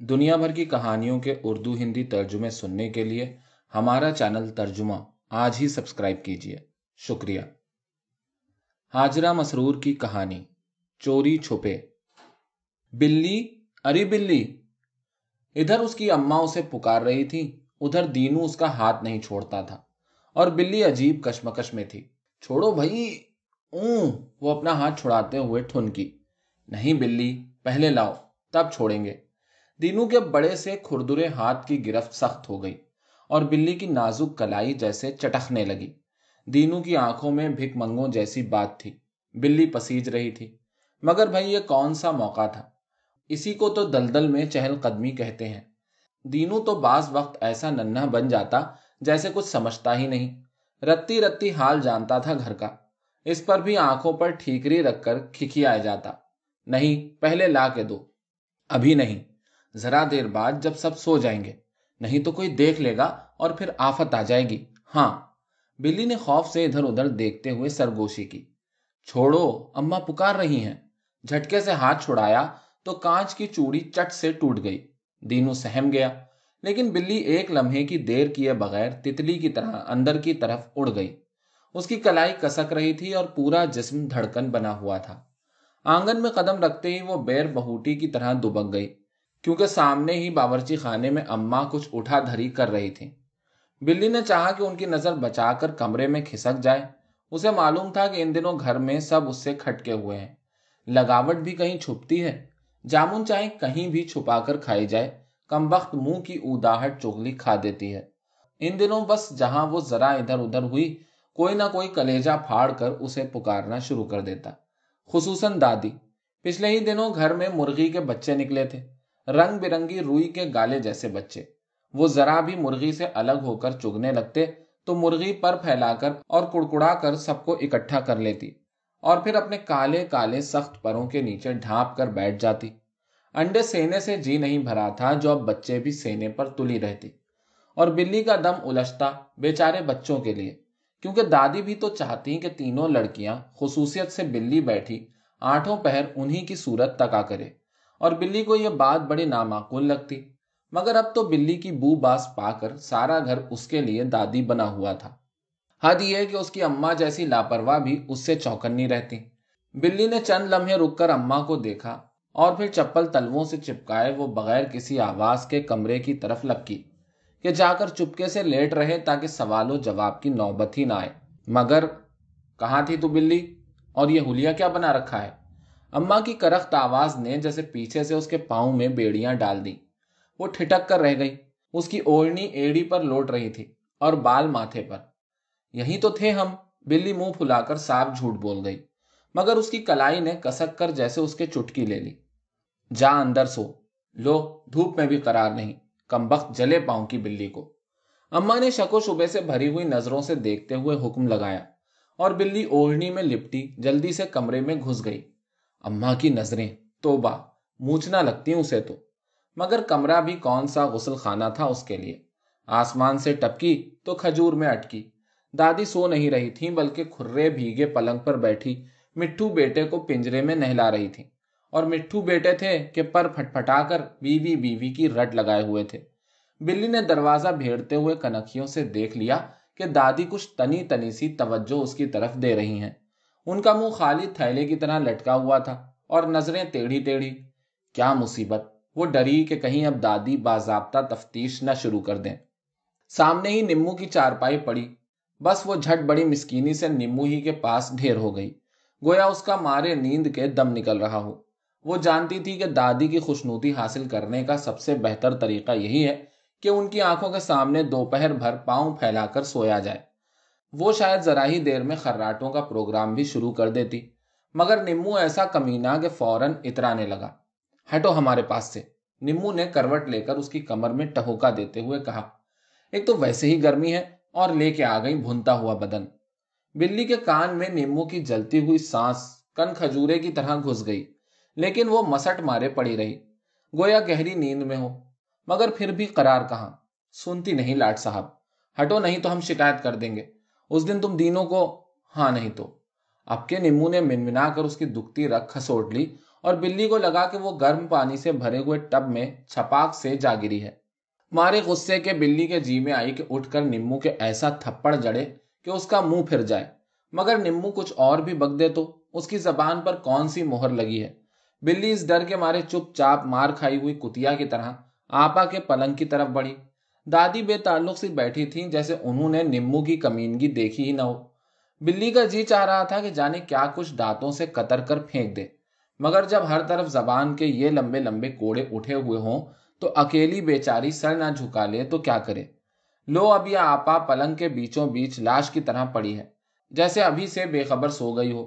دنیا بھر کی کہانیوں کے اردو ہندی ترجمے سننے کے لیے ہمارا چینل ترجمہ آج ہی سبسکرائب کیجیے۔ شکریہ۔ حاجرہ مسرور کی کہانی، چوری چھپے۔ بلی؟ اری بلی! ادھر اس کی اماں اسے پکار رہی تھی، ادھر دینو اس کا ہاتھ نہیں چھوڑتا تھا، اور بلی عجیب کشمکش میں تھی۔ چھوڑو بھائی! اون وہ اپنا ہاتھ چھڑاتے ہوئے ٹھن کی۔ نہیں بلی، پہلے لاؤ، تب چھوڑیں گے۔ دینو کے بڑے سے کھردرے ہاتھ کی گرفت سخت ہو گئی اور بلی کی نازک کلائی جیسے چٹکنے لگی۔ دینو کی آنکھوں میں بھک منگوں جیسی بات تھی۔ بلی پسیج رہی تھی۔ مگر بھائی، یہ کون سا موقع تھا؟ اسی کو تو دلدل میں چہل قدمی کہتے ہیں۔ دینو تو بعض وقت ایسا ننھا بن جاتا جیسے کچھ سمجھتا ہی نہیں۔ رتی رتی حال جانتا تھا گھر کا۔ اس پر بھی آنکھوں پر ٹھیکری رکھ کر کھکھی آ جاتا۔ نہیں، پہلے لا کے دو۔ ابھی نہیں۔ ذرا دیر بعد جب سب سو جائیں گے۔ نہیں تو کوئی دیکھ لے گا اور پھر آفت آ جائے گی۔ ہاں بلی نے خوف سے ادھر ادھر دیکھتے ہوئے سرگوشی کی۔ چھوڑو اما پکار رہی ہیں۔ جھٹکے سے ہاتھ چھڑایا تو کانچ کی چوڑی چٹ سے ٹوٹ گئی۔ دینو سہم گیا۔ لیکن بلی ایک لمحے کی دیر کیے بغیر تتلی کی طرح اندر کی طرف اڑ گئی۔ اس کی کلائی کسک رہی تھی اور پورا جسم دھڑکن بنا ہوا تھا۔ آنگن میں قدم رکھتے ہی وہ بیر بہوٹی کی طرح دبک گئی۔ کیونکہ سامنے ہی باورچی خانے میں اما کچھ اٹھا دھری کر رہی تھی بلی نے چاہا کہ ان کی نظر بچا کر کمرے میں کھسک جائے۔ اسے معلوم تھا کہ ان دنوں گھر میں سب اس سے کھٹکے ہوئے ہیں۔ لگاوٹ بھی کہیں چھپتی ہے۔ جامن چاہے کہیں بھی چھپا کر کھائی جائے۔ کم وقت منہ کی اوداہٹ چگلی کھا دیتی ہے۔ ان دنوں بس جہاں وہ ذرا ادھر ادھر ہوئی، کوئی نہ کوئی کلیجا پھاڑ کر اسے پکارنا شروع کر دیتا۔ خصوصاً دادی۔ پچھلے ہی دنوں گھر میں مرغی کے بچے نکلے تھے۔ رنگ برنگی روئی کے گالے جیسے بچے۔ وہ ذرا بھی مرغی سے الگ ہو کر چگنے لگتے تو مرغی پر پھیلا کر اور کڑکڑا کر سب کو اکٹھا کر لیتی اور پھر اپنے کالے کالے سخت پروں کے نیچے ڈھانپ کر بیٹھ جاتی۔ انڈے سینے سے جی نہیں بھرا تھا جو اب بچے بھی سینے پر تلی رہتی۔ اور بلی کا دم الجھتا بیچارے بچوں کے لیے، کیونکہ دادی بھی تو چاہتی کہ تینوں لڑکیاں خصوصیت سے بلی بیٹھی آٹھوں پہر انہی کی صورت تکا کرے۔ اور بلی کو یہ بات بڑی نامعقول لگتی۔ مگر اب تو بلی کی بو باس پا کر سارا گھر اس کے لیے دادی بنا ہوا تھا۔ حد یہ کہ اس کی اما جیسی لاپرواہ بھی اس سے چوکنی رہتی۔ بلی نے چند لمحے رک کر اما کو دیکھا اور پھر چپل تلووں سے چپکائے وہ بغیر کسی آواز کے کمرے کی طرف لپکی کہ جا کر چپکے سے لیٹ رہے تاکہ سوال و جواب کی نوبت ہی نہ آئے۔ مگر کہاں تھی تو بلی؟ اور یہ ہولیا کیا بنا رکھا ہے؟ اما کی کرخت آواز نے جیسے پیچھے سے اس کے پاؤں میں بیڑیاں ڈال دی وہ ٹھٹک کر رہ گئی۔ اس کی اوڑنی ایڑی پر لوٹ رہی تھی اور بال ماتھے پر۔ یہی تو تھے ہم۔ بلی منہ پھلا کر صاف جھوٹ بول گئی۔ مگر اس کی کلائی نے کسک کر جیسے اس کے چٹکی لے لی۔ جا اندر سو۔ لو، دھوپ میں بھی قرار نہیں۔ کم بخت جلے پاؤں کی بلی کو۔ اما نے شک و شبے سے بھری ہوئی نظروں سے دیکھتے ہوئے حکم لگایا اور بلی اوڑھنی میں لپٹی جلدی سے کمرے میں گھس گئی۔ اما کی نظریں، توبہ موچنا لگتی اسے تو۔ مگر کمرہ بھی کون سا غسل خانہ تھا اس کے لیے۔ آسمان سے ٹپکی تو کھجور میں اٹکی۔ دادی سو نہیں رہی تھی بلکہ کھرے بھیگے پلنگ پر بیٹھی مٹھو بیٹے کو پنجرے میں نہلا رہی تھی اور مٹھو بیٹے تھے کہ پر پھٹ پھٹا کر بیوی بیوی کی رٹ لگائے ہوئے تھے۔ بلی نے دروازہ بھیڑتے ہوئے کنکھیوں سے دیکھ لیا کہ دادی کچھ تنی تنی سی توجہ اس کی طرف دے رہی ہیں۔ ان کا منہ خالی تھیلے کی طرح لٹکا ہوا تھا اور نظریں ٹیڑھی ٹیڑھی۔ کیا مصیبت؟ وہ ڈری کہ کہیں اب دادی باضابطہ تفتیش نہ شروع کر دیں۔ سامنے ہی نمو کی چارپائی پڑی۔ بس وہ جھٹ بڑی مسکینی سے نمو ہی کے پاس ڈھیر ہو گئی۔ گویا اس کا مارے نیند کے دم نکل رہا ہو۔ وہ جانتی تھی کہ دادی کی خوشنودی حاصل کرنے کا سب سے بہتر طریقہ یہی ہے کہ ان کی آنکھوں کے سامنے دوپہر بھر پاؤں پھیلا کر سویا جائے۔ وہ شاید ذرا ہی دیر میں خراٹوں کا پروگرام بھی شروع کر دیتی، مگر نمو ایسا کمینا کہ فوراً اترانے لگا۔ ہٹو ہمارے پاس سے۔ نمو نے کروٹ لے کر اس کی کمر میں ٹہوکا دیتے ہوئے کہا، ایک تو ویسے ہی گرمی ہے اور لے کے آ گئی بھونتا ہوا بدن۔ بلی کے کان میں نیمو کی جلتی ہوئی سانس کن کھجورے کی طرح گھس گئی، لیکن وہ مسٹ مارے پڑی رہی۔ گویا گہری نیند میں ہو، مگر پھر بھی قرار کہاں؟ سنتی نہیں لاٹ صاحب۔ ہٹو نہیں تو ہم شکایت کر دیں گے۔ اس دن تم دینوں کو ہاں نہیں تو۔ اب کے نمو نے منمنا کر اس کی دکھتی رکھ کھسوٹ لی اور بلی کو لگا کہ وہ گرم پانی سے بھرے ہوئے ٹب میں چھپاک سے جا گری ہے۔ مارے غصے کے بلی کے جی میں آئی کہ اٹھ کر نمو کے ایسا تھپڑ جڑے کہ اس کا منہ پھر جائے۔ مگر نمو کچھ اور بھی بگ دے تو اس کی زبان پر کون سی مہر لگی ہے۔ بلی اس ڈر کے مارے چپ چاپ مار کھائی ہوئی کتیا کی طرح آپا کے پلنگ کی طرف بڑھی۔ دادی بے تعلق سے بیٹھی تھی جیسے انہوں نے نمو کی کمینگی دیکھی ہی نہ ہو۔ بلی کا جی چاہ رہا تھا کہ جانے کیا کچھ دانتوں سے قطر کر پھینک دے۔ مگر جب ہر طرف زبان کے یہ لمبے لمبے کوڑے اٹھے ہوئے ہوں تو اکیلی بیچاری سر نہ جھکا لے تو کیا کرے؟ لو اب یہ آپا پلنگ کے بیچوں بیچ لاش کی طرح پڑی ہے، جیسے ابھی سے بے خبر سو گئی ہو۔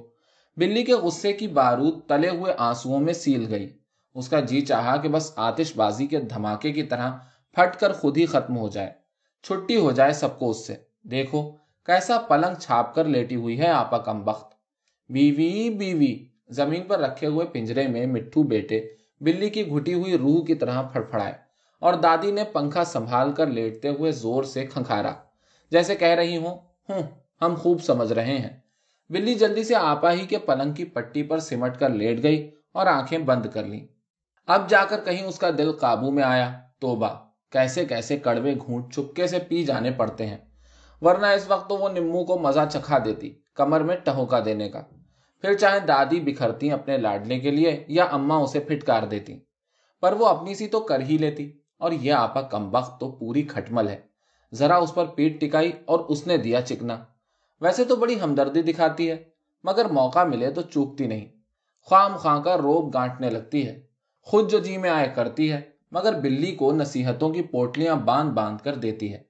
بلی کے غصے کی بارود تلے ہوئے آنسو میں سیل گئی۔ اس کا جی چاہا کہ بس آتش بازی کے دھماکے کی طرح پھٹ کر خود ہی ختم ہو جائے۔ چھٹی ہو جائے سب کو اس سے۔ دیکھو، کیسا پلنگ چھاپ کر لیٹی ہوئی ہے آپا کم بخت۔ بیوی بیوی، زمین پر رکھے ہوئے پنجرے میں مٹھو بیٹے بلی کی گھٹی ہوئی روح کی طرح پھڑپھڑائے اور دادی نے پنکھا سنبھال کر لیٹتے ہوئے زور سے کھنکھارا۔ جیسے کہہ رہی ہوں ہوں، ہم خوب سمجھ رہے ہیں۔ بلی جلدی سے آپا ہی کے پلنگ کی پٹی پر سمٹ کر لیٹ گئی اور آنکھیں بند کر لی اب جا کر کہیں اس کا دل قابو میں آیا۔ توبہ۔ کیسے کیسے کڑوے گھونٹ چپکے سے پی جانے پڑتے ہیں۔ ورنہ اس وقت تو وہ نمو کو مزہ چکھا دیتی، کمر میں ٹہوکا دینے کا۔ پھر چاہے دادی بکھرتی اپنے لاڈلے کے لیے یا اما اسے پھٹکار دیتی، پر وہ اپنی سی تو کر ہی لیتی۔ اور یہ آپا کم وقت تو پوری کھٹمل ہے۔ ذرا اس پر پیٹ ٹکائی اور اس نے دیا چکنا۔ ویسے تو بڑی ہمدردی دکھاتی ہے، مگر موقع ملے تو چوکتی نہیں۔ خواہ خواہ کا روب گانٹنے لگتی ہے۔ خود جو جی میں آئے کرتی ہے مگر بلی کو نصیحتوں کی پوٹلیاں باندھ باندھ کر دیتی ہے۔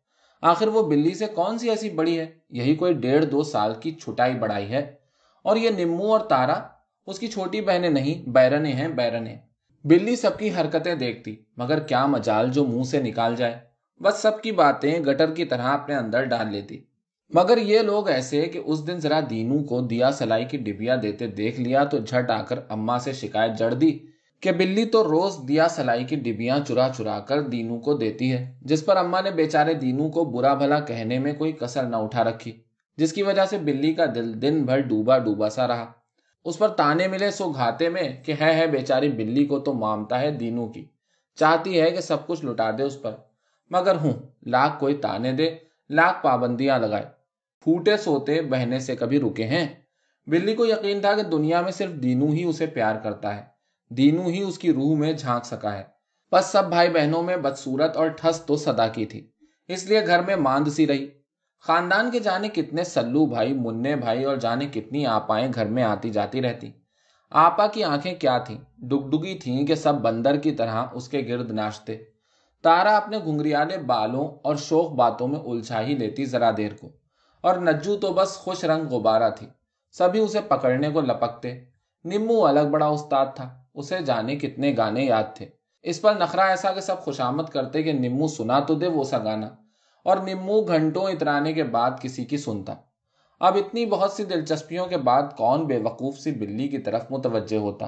آخر وہ بلی سے کون سی ایسی بڑی ہے؟ یہی کوئی ڈیڑھ دو سال کی چھٹائی بڑائی ہے۔ اور یہ نمو اور تارا، اس کی چھوٹی بہنیں نہیں، بیرنے ہیں، بیرنے۔ بلی سب کی حرکتیں دیکھتی، مگر کیا مجال جو منہ سے نکال جائے۔ بس سب کی باتیں گٹر کی طرح اپنے اندر ڈال لیتی۔ مگر یہ لوگ ایسے کہ اس دن ذرا دینو کو دیا سلائی کی ڈبیا دیتے دیکھ لیا تو جھٹ آ کر اما سے شکایت جڑ دی۔ کہ بلی تو روز دیا سلائی کی ڈبیاں چرا چرا کر دینو کو دیتی ہے، جس پر اما نے بیچارے دینو کو برا بھلا کہنے میں کوئی کسر نہ اٹھا رکھی، جس کی وجہ سے بلی کا دل دن بھر ڈوبا ڈوبا سا رہا۔ اس پر تانے ملے سو گھاتے میں کہ ہے ہے بیچاری بلی کو تو مامتا ہے دینوں کی، چاہتی ہے کہ سب کچھ لٹا دے اس پر۔ مگر ہوں، لاکھ کوئی تانے دے، لاکھ پابندیاں لگائے۔ پھوٹے سوتے بہنے سے کبھی رکے ہیں۔ بلی کو یقین تھا کہ دنیا میں صرف دینو ہی اسے پیار کرتا ہے۔ دینو ہی اس کی روح میں جھانک سکا ہے۔ بس سب بھائی بہنوں میں بدسورت اور ٹھس تو صدا کی تھی۔ اس لیے گھر میں ماند سی رہی۔ خاندان کے جانے کتنے سلو بھائی، منع بھائی اور جانے کتنی آپائیں گھر میں آتی جاتی رہتی۔ آپا کی آنکھیں کیا تھیں؟ ڈگڈگی تھیں کہ سب بندر کی طرح اس کے گرد ناچتے تارا اپنے گھنگریالے بالوں اور شوق باتوں میں الجھا ہی لیتی ذرا دیر کو۔ اور نجو تو بس خوش رنگ غبارہ تھی۔ سبھی اسے پکڑنے کو لپکتے۔ نمو الگ بڑا استاد تھا۔ اسے جانے کتنے گانے یاد تھے۔ اس پر نخرا ایسا کہ سب خوشامد کرتے کہ نمو سنا تو دے وہ سا گانا۔ اور نمو گھنٹوں اترانے کے بعد کسی کی سنتا۔ اب اتنی بہت سی دلچسپیوں کے بعد کون بے وقوف سی بلی کی طرف متوجہ ہوتا۔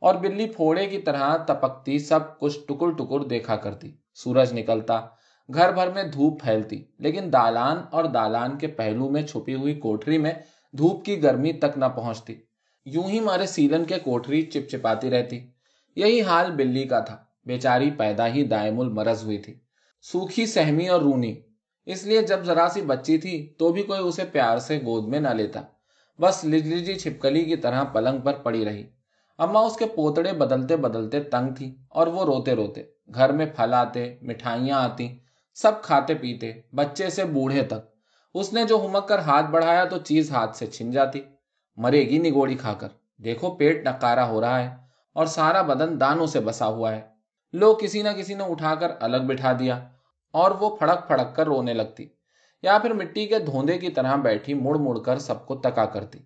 اور بلی پھوڑے کی طرح تپکتی، سب کچھ ٹکر ٹکر دیکھا کرتی۔ سورج نکلتا، گھر بھر میں دھوپ پھیلتی۔ لیکن دالان اور دالان کے پہلو میں چھپی ہوئی کوٹری میں دھوپ کی گرمی تک نہ پہنچتی۔ یوں ہی مارے سیلن کے کوٹری چپ چپاتی رہتی۔ یہی حال بلی کا تھا۔ بیچاری پیدا ہی دائم المرض ہوئی تھی۔ سوکھی، سہمی اور رونی۔ اس لیے جب ذرا سی بچی تھی تو بھی کوئی اسے پیار سے گود میں نہ لیتا۔ بس لجلی چھپکلی کی طرح پلنگ پر پڑی رہی۔ اما اس کے پوتڑے بدلتے بدلتے تنگ تھی اور وہ روتے روتے۔ گھر میں پھل آتے، مٹھائیاں آتی، سب کھاتے پیتے، بچے سے بوڑھے تک۔ اس نے جو ہمک کر ہاتھ بڑھایا تو چیز ہاتھ سے چھن جاتی۔ مرے گی نگوڑی کھا کر۔ دیکھو پیٹ نکارا ہو رہا ہے اور سارا بدن دانوں سے بسا ہوا ہے۔ لوگ کسی نہ کسی نے اٹھا کر الگ بٹھا دیا اور وہ پھڑک پھڑک کر رونے لگتی یا پھر مٹی کے دھوندے کی طرح بیٹھی مڑ مڑ کر سب کو تکا کرتی۔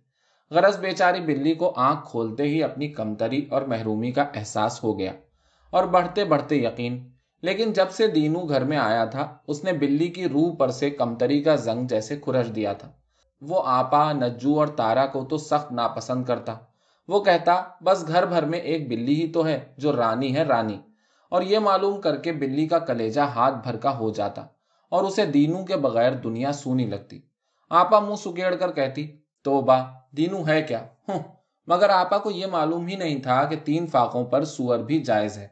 غرض بیچاری بلی کو آنکھ کھولتے ہی اپنی کمتری اور محرومی کا احساس ہو گیا اور بڑھتے بڑھتے یقین۔ لیکن جب سے دینو گھر میں آیا تھا، اس نے بلی کی روح پر سے کمتری کا زنگ جیسے کھرج دیا تھا۔ وہ آپا، نجو اور تارا کو تو سخت ناپسند کرتا۔ وہ کہتا، بس گھر بھر میں ایک بلی ہی تو ہے، جو رانی ہے رانی۔ اور یہ معلوم کر کے بلی کا کلیجہ ہاتھ بھر کا ہو جاتا۔ اور اسے دینو کے بغیر دنیا سونی لگتی۔ آپا منہ سکیڑ کر کہتی تو با دینو ہے کیا؟ ہوں، مگر آپا کو یہ معلوم ہی نہیں تھا کہ تین فاقوں پر سور بھی جائز ہے۔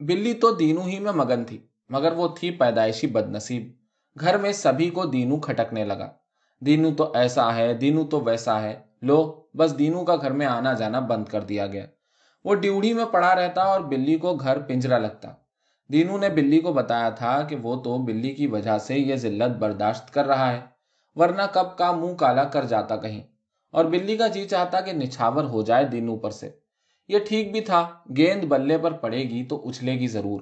بلی تو دینوں ہی میں مگن تھی، مگر وہ تھی پیدائشی بد نصیب گھر میں سبھی کو دینوں کھٹکنے لگا۔ دینو تو ایسا ہے، دینو تو ویسا ہے۔ لو، بس دینو کا گھر میں آنا جانا بند کر دیا گیا۔ وہ ڈیوڑی میں پڑا رہتا اور بلی کو گھر پنجرا لگتا۔ دینو نے بلی کو بتایا تھا کہ وہ تو بلی کی وجہ سے یہ ذلت برداشت کر رہا ہے، ورنہ کب کا منہ کالا کر جاتا کہیں۔ اور بلی کا جی چاہتا کہ نچھاور ہو جائے دینو پر سے۔ یہ ٹھیک بھی تھا، گیند بلے پر پڑے گی تو اچھلے گی ضرور۔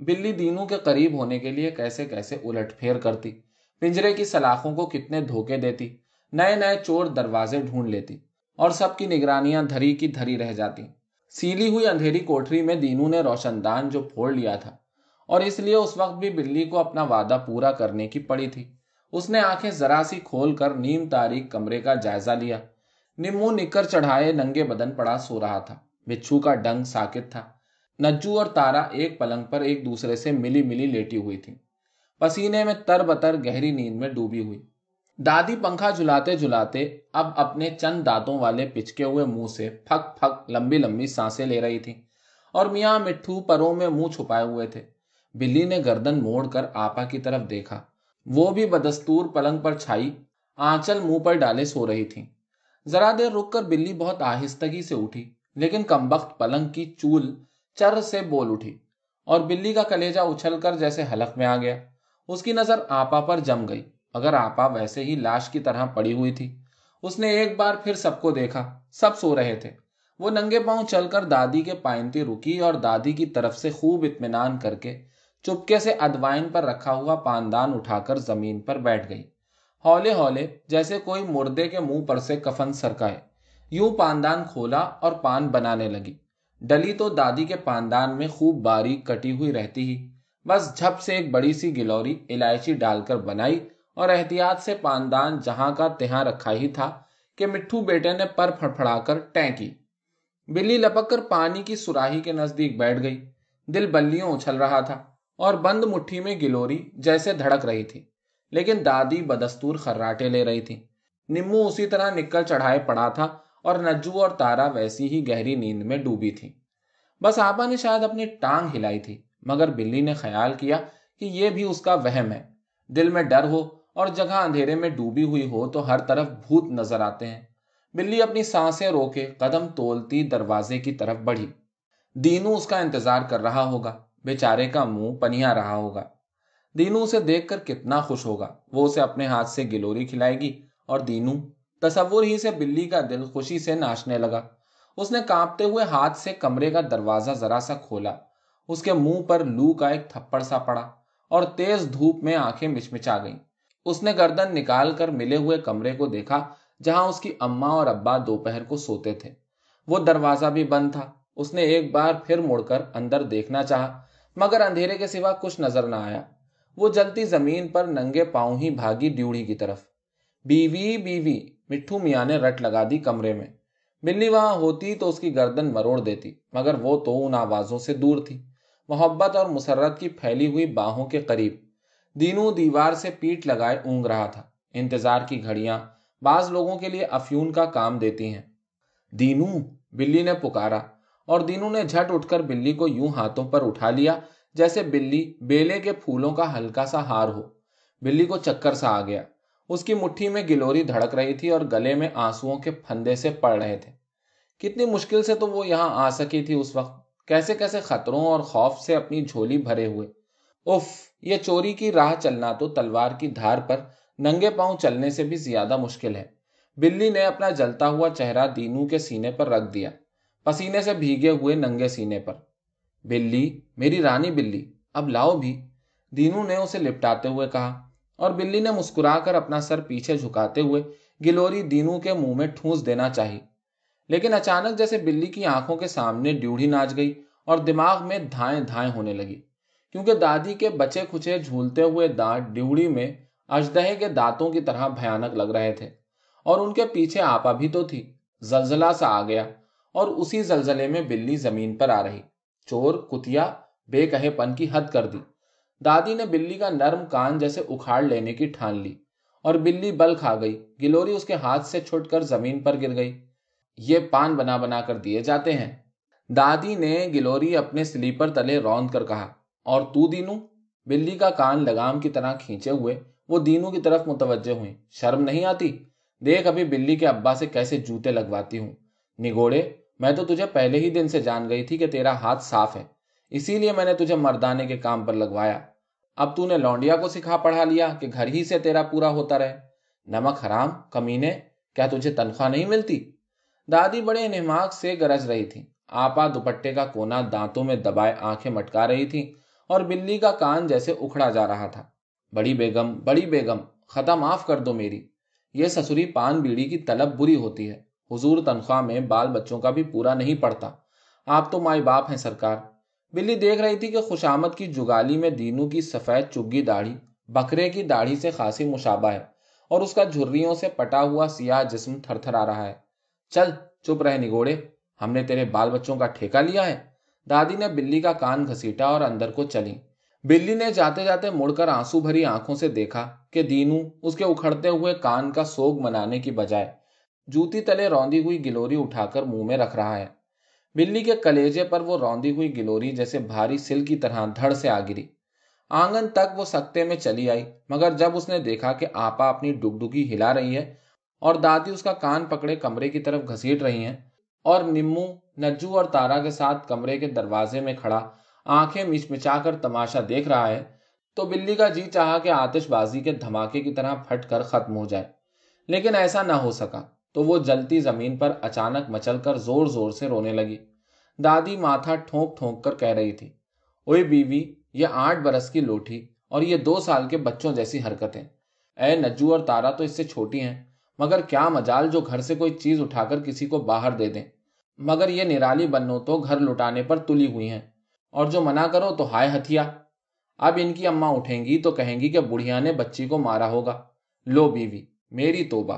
بلی دینو کے قریب ہونے کے لیے کیسے کیسے الٹ پھیر کرتی۔ پنجرے کی سلاخوں کو کتنے دھوکے دیتی، نئے نئے چور دروازے ڈھونڈ لیتی اور سب کی نگرانیاں دھری کی دھری رہ جاتی۔ سیلی ہوئی اندھیری کوٹری میں دینو نے روشن دان جو پھوڑ لیا تھا اور اس لیے اس وقت بھی بلی کو اپنا وعدہ پورا کرنے کی پڑی تھی۔ اس نے آنکھیں ذرا سی کھول کر نیم تاریخ کمرے کا جائزہ لیا۔ نمو نکر چڑھائے ننگے بدن پڑا سو رہا تھا۔ بچھو کا ڈنگ ساکت تھا۔ نجو اور تارا ایک پلنگ پر ایک دوسرے سے ملی ملی لیٹی ہوئی تھی پسینے میں تر بتر گہری نیند میں ڈوبی ہوئی۔ دادی پنکھا جلاتے جلاتے اب اپنے چند دانتوں والے پچکے ہوئے منہ سے پھک پھک لمبی لمبی سانسیں لے رہی تھی اور میاں مٹھو پروں میں منہ چھپائے ہوئے تھے۔ بلی نے گردن موڑ کر آپا کی طرف دیکھا۔ وہ بھی بدستور پلنگ پر چھائی آنچل منہ پر ڈالے سو رہی تھی ذرا دیر رک کر بلی بہت آہستگی سے اٹھی، لیکن کمبخت پلنگ کی چول چر سے بول اٹھی اور بلی کا کلیجا اچھل کر جیسے حلق میں آ گیا۔ اس کی نظر آپا پر جم گئی۔ اگر آپا ویسے ہی لاش کی طرح پڑی ہوئی تھی۔ اس نے ایک بار پھر سب کو دیکھا۔ سب سو رہے تھے۔ وہ ننگے پاؤں چل کر دادی کے پائنتی رکی اور دادی کی طرف سے خوب اطمینان کر کے چپکے سے ادوائن پر رکھا ہوا پاندان اٹھا کر زمین پر بیٹھ گئی۔ ہولے ہولے جیسے کوئی مردے کے منہ پر سے کفن سرکائے۔ یوں پاندان کھولا اور پان بنانے لگی۔ ڈلی تو دادی کے پاندان میں خوب باریک کٹی ہوئی رہتی ہی۔ بس جھپ سے ایک بڑی سی گلوری الائچی ڈال کر بنائی اور احتیاط سے پاندان جہاں کا تہاں رکھا ہی تھا کہ مٹھو بیٹے نے پر پھڑا کر ٹینکی۔ بلی لپک کر پانی کی سراہی کے نزدیک بیٹھ گئی۔ دل بلیوں اچھل رہا تھا اور بند مٹھی میں گلوری جیسے دھڑک رہی تھی، لیکن دادی بدستور خراٹے لے رہی تھی۔ نمو اسی طرح نکل چڑھائے پڑا تھا اور نجو اور تارا ویسی ہی گہری نیند میں ڈوبی تھی۔ بس آپا نے شاید اپنی ٹانگ ہلائی تھی۔ مگر بلی نے خیال کیا کہ یہ بھی اس کا وہم ہے۔ دل میں ڈر ہو اور جگہ اندھیرے میں ڈوبی ہوئی ہو تو ہر طرف بھوت نظر آتے ہیں۔ بلی اپنی سانسیں روکے قدم تولتی دروازے کی طرف بڑھی۔ دینو اس کا انتظار کر رہا ہوگا۔ بیچارے کا منہ پنیا رہا ہوگا۔ دینو اسے دیکھ کر کتنا خوش ہوگا۔ وہ اسے اپنے ہاتھ سے گلوری کھلائے گی اور دینو تصور ہی سے بلی کا دل خوشی سے ناچنے لگا۔ اس نے کانپتے ہوئے ہاتھ سے کمرے کا دروازہ ذرا سا کھولا۔ اس کے منہ پر لو کا ایک تھپڑ سا پڑا اور تیز دھوپ میں آنکھیں مچمچا گئیں۔ اس نے گردن نکال کر ملے ہوئے کمرے کو دیکھا جہاں اس کی اما اور ابا دوپہر کو سوتے تھے۔ وہ دروازہ بھی بند تھا۔ اس نے ایک بار پھر مڑ کر اندر دیکھنا چاہا، مگر اندھیرے کے سوا کچھ نظر نہ آیا۔ وہ جلتی زمین پر ننگے پاؤں ہی بھاگی ڈیوڑی کی طرف۔ بیوی بیوی، مٹھو میاں نے رٹ لگا دی کمرے میں۔ بلی وہاں ہوتی تو اس کی گردن مروڑ دیتی، مگر وہ تو ان آوازوں سے دور تھی۔ محبت اور مسرت کی پھیلی ہوئی باہوں کے قریب۔ دینوں دیوار سے پیٹ لگائے اونگ رہا تھا۔ انتظار کی گھڑیاں بعض لوگوں کے لیے افیون کا کام دیتی ہیں۔ دینوں بلی نے پکارا اور دینوں نے جھٹ اٹھ کر بلی کو یوں ہاتھوں پر اٹھا لیا جیسے بلی بیلے کے پھولوں کا ہلکا سا ہار ہو۔ بلی کو چکر سا آ گیا۔ اس کی مٹھی میں گلوری دھڑک رہی تھی اور گلے میں آنسو کے پھندے سے پڑ رہے تھے۔ کتنی مشکل سے تو وہ یہاں آ سکی تھی اس وقت۔ کیسے کیسے خطروں اور خوف سے اپنی جھولی بھرے ہوئے۔ اف یہ چوری کی راہ چلنا تو تلوار کی دھار پر ننگے پاؤں چلنے سے بھی زیادہ مشکل ہے۔ بلی نے اپنا جلتا ہوا چہرہ دینو کے سینے پر رکھ دیا۔ پسینے سے بھیگے ہوئے ننگے سینے پر۔ بلی، میری رانی بلی، اب لاؤ بھی۔ دینو نے اسے لپٹاتے ہوئے کہا اور بلی نے مسکرا کر اپنا سر پیچھے جھکاتے ہوئے گلوری دینو کے منہ میں ٹھونس دینا چاہی۔ لیکن اچانک جیسے بلی کی آنکھوں کے سامنے ڈیوڑی ناچ گئی اور دماغ میں دھائیں دھائیں ہونے لگی۔ کیونکہ دادی کے بچے کھچے جھولتے ہوئے دانت ڈیوڑی میں اجدہے کے دانتوں کی طرح بھیانک لگ رہے تھے اور ان کے پیچھے آپا بھی تو تھی۔ زلزلہ سا آ گیا اور اسی زلزلے میں بلی زمین پر آ رہی۔ چور، کتیا، بے کہے پن کی حد کر دی۔ دادی نے بلی کا نرم کان جیسے اکھاڑ لینے کی ٹھان لی اور بلی بل کھا گئی۔ گلوری اس کے ہاتھ سے چھٹ کر زمین پر گر گئی۔ یہ پان بنا بنا کر دیے جاتے ہیں۔ دادی نے گلوری اپنے سلیپر تلے روند کر کہا، اور تو دینو، بلی کا کان لگام کی طرح کھینچے ہوئے، وہ دینو کی طرف متوجہ ہوئی شرم نہیں آتی؟ دیکھ ابھی بلی کے ابا سے کیسے جوتے لگواتی ہوں۔ نگوڑے، میں تو تجھے پہلے ہی دن سے جان گئی تھی کہ تیرا ہاتھ صاف ہے، اسی لیے میں نے تجھے مردانے کے کام پر لگوایا۔ اب تو نے لونڈیا کو سکھا پڑھا لیا کہ گھر ہی سے تیرا پورا ہوتا رہے۔ نمک حرام، کمینے، کیا تجھے تنخواہ نہیں ملتی؟ دادی بڑے نماغ سے گرج رہی تھی۔ آپا دوپٹے کا کونا دانتوں میں دبائے آنکھیں مٹکا رہی تھی اور بلی کا کان جیسے اکھڑا جا رہا تھا۔ بڑی بیگم بڑی بیگم، خطا معاف کر دو میری۔ یہ سسری پان بیڑی کی طلب بری ہوتی ہے۔ حضور تنخواہ میں بال بچوں کا بھی پورا نہیں پڑتا آپ تو مائی باپ ہیں سرکار۔ بلی دیکھ رہی تھی کہ خوشامد کی جگالی میں دینوں کی سفید چگی داڑھی، بکرے کی داڑھی سے خاصی مشابہ ہے اور اس کا جھریوں سے پٹا ہوا سیاہ جسم تھر تھر آ رہا ہے۔ چل، چپ رہے نگوڑے، ہم نے تیرے بال بچوں کا ٹھیکہ لیا ہے۔ دادی نے بلی کا کان گھسیٹا اور اندر کو چلی۔ بلی نے جاتے جاتے مڑ کر آنسو بھری آنکھوں سے دیکھا کہ دینو اس کے اکھڑتے ہوئے کان کا سوگ منانے کی بجائے جوتی تلے روندی ہوئی گلوری اٹھا کر منہ میں رکھ رہا ہے۔ بلی کے کلیجے پر وہ روندی ہوئی گلوری جیسے بھاری سل کی طرح دھڑ سے آ گری۔ آنگن تک وہ سکتے میں چلی آئی، مگر جب اس نے دیکھا کہ آپا اپنی ڈگ ڈگی ہلا رہی ہے اور دادی اس کا کان پکڑے کمرے کی طرف گھسیٹ رہی ہیں اور نمو، نجو اور تارا کے ساتھ کمرے کے دروازے میں کھڑا، آنکھیں مچ مچا کر تماشا دیکھ رہا ہے۔ تو بلی کا جی چاہا کہ آتش بازی کے دھماکے کی طرح پھٹ کر ختم ہو جائے۔ لیکن ایسا نہ ہو سکا۔ تو وہ جلتی زمین پر اچانک مچل کر زور زور سے رونے لگی۔ دادی ماتھا ٹھونک ٹھونک کر کہہ رہی تھی اوے بیوی، یہ آٹھ برس کی لوٹھی اور یہ دو سال کے بچوں جیسی حرکتیں۔ اے نجو اور تارا تو اس سے چھوٹی ہیں۔ مگر کیا مجال جو گھر سے کوئی چیز اٹھا کر کسی کو باہر دے دیں؟ مگر یہ نرالی بنو تو گھر لٹانے پر تلی ہوئی ہیں، اور جو منع کرو تو ہائے ہتھیا اب ان کی اماں اٹھیں گی تو کہیں گی کہ بڑھیا نے بچی کو مارا ہوگا۔ لو بیوی، میری توبہ۔